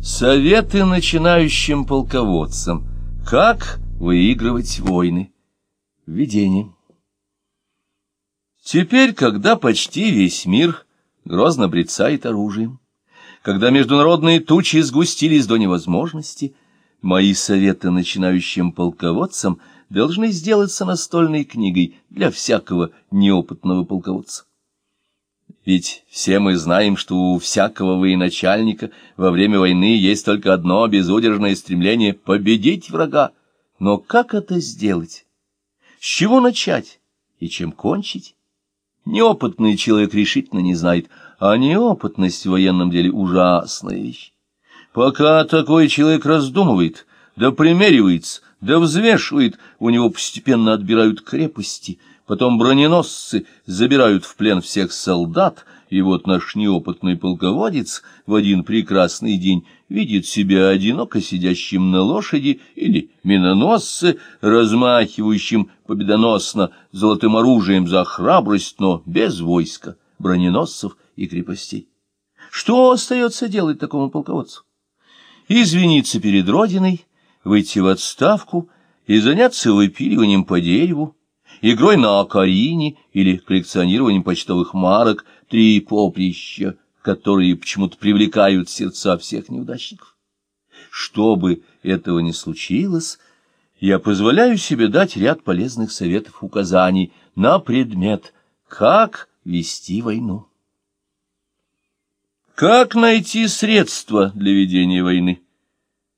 Советы начинающим полководцам. Как выигрывать войны? Введение. Теперь, когда почти весь мир грозно брецает оружием, когда международные тучи сгустились до невозможности, мои советы начинающим полководцам должны сделаться настольной книгой для всякого неопытного полководца. Ведь все мы знаем, что у всякого военачальника во время войны есть только одно безудержное стремление — победить врага. Но как это сделать? С чего начать и чем кончить? Неопытный человек решительно не знает, а неопытность в военном деле — ужасная вещь. Пока такой человек раздумывает, да примеривается, да взвешивает, у него постепенно отбирают крепости — потом броненосцы забирают в плен всех солдат, и вот наш неопытный полководец в один прекрасный день видит себя одиноко сидящим на лошади или миноносце, размахивающим победоносно золотым оружием за храбрость, но без войска, броненосцев и крепостей. Что остается делать такому полководцу? Извиниться перед Родиной, выйти в отставку и заняться выпиливанием по дереву, игрой на акарине или коллекционированием почтовых марок, три поприща, которые почему-то привлекают сердца всех неудачников. Чтобы этого не случилось, я позволяю себе дать ряд полезных советов указаний на предмет, как вести войну. Как найти средства для ведения войны?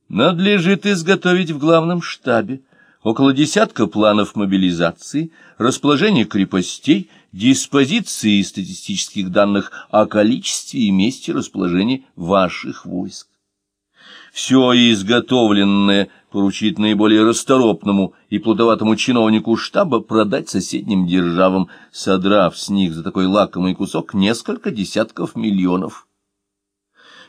Надлежит изготовить в главном штабе около десятка планов мобилизации, расположения крепостей, диспозиции статистических данных о количестве и месте расположения ваших войск. Все изготовленное поручить наиболее расторопному и плутоватому чиновнику штаба продать соседним державам, содрав с них за такой лакомый кусок несколько десятков миллионов.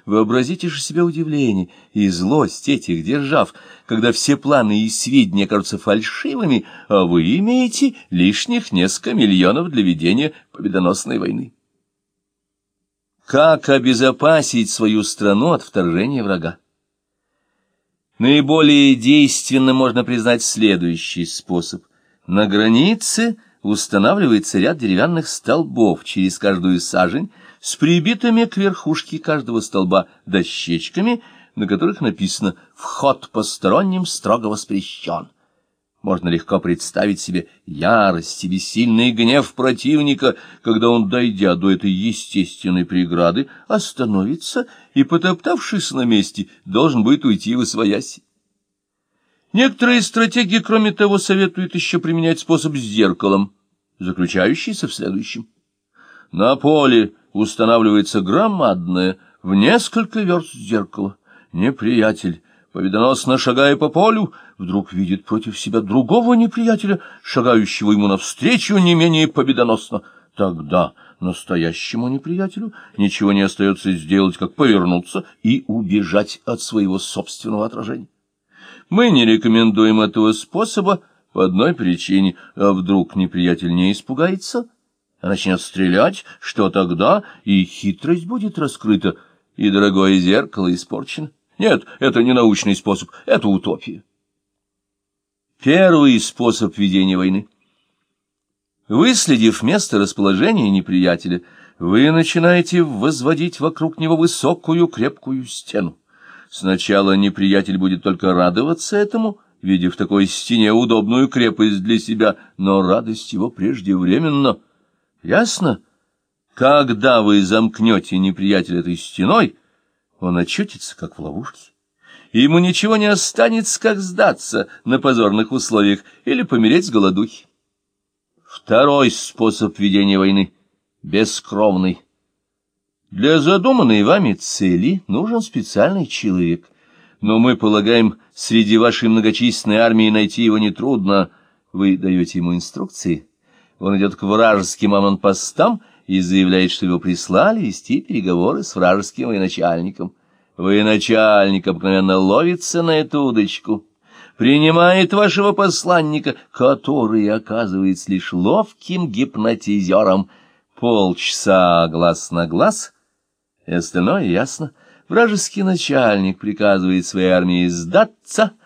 Вообразите же себе удивление и злость этих держав, когда все планы и сведения кажутся фальшивыми, а вы имеете лишних несколько миллионов для ведения победоносной войны. Как обезопасить свою страну от вторжения врага? Наиболее действенным можно признать следующий способ. На границе устанавливается ряд деревянных столбов через каждую сажень, с прибитыми к верхушке каждого столба дощечками, на которых написано «Вход посторонним строго воспрещен». Можно легко представить себе ярость и бессильный гнев противника, когда он, дойдя до этой естественной преграды, остановится и, потоптавшись на месте, должен будет уйти в освояси. Некоторые стратегии, кроме того, советуют еще применять способ с зеркалом, заключающийся в следующем. На поле устанавливается громадное в несколько верст зеркало. Неприятель, победоносно шагая по полю, вдруг видит против себя другого неприятеля, шагающего ему навстречу не менее победоносно. Тогда настоящему неприятелю ничего не остается сделать, как повернуться и убежать от своего собственного отражения. Мы не рекомендуем этого способа по одной причине, а вдруг неприятель не испугается — а начнет стрелять, что тогда и хитрость будет раскрыта, и дорогое зеркало испорчено. Нет, это не научный способ, это утопия. Первый способ ведения войны. Выследив место расположения неприятеля, вы начинаете возводить вокруг него высокую крепкую стену. Сначала неприятель будет только радоваться этому, видя в такой стене удобную крепость для себя, но радость его преждевременна — Ясно? Когда вы замкнете неприятеля этой стеной, он очутится, как в ловушке. И ему ничего не останется, как сдаться на позорных условиях или помереть с голодухи. Второй способ ведения войны — бескровный. Для задуманной вами цели нужен специальный человек, но мы полагаем, среди вашей многочисленной армии найти его нетрудно. Вы даете ему инструкции — он идет к вражеским аманпостам и заявляет, что его прислали вести переговоры с вражеским военачальником. Военачальник обыкновенно ловится на эту удочку, принимает вашего посланника, который оказывается лишь ловким гипнотизером. Полчаса глаз на глаз, и остальное ясно. вражеский начальник приказывает своей армии сдаться,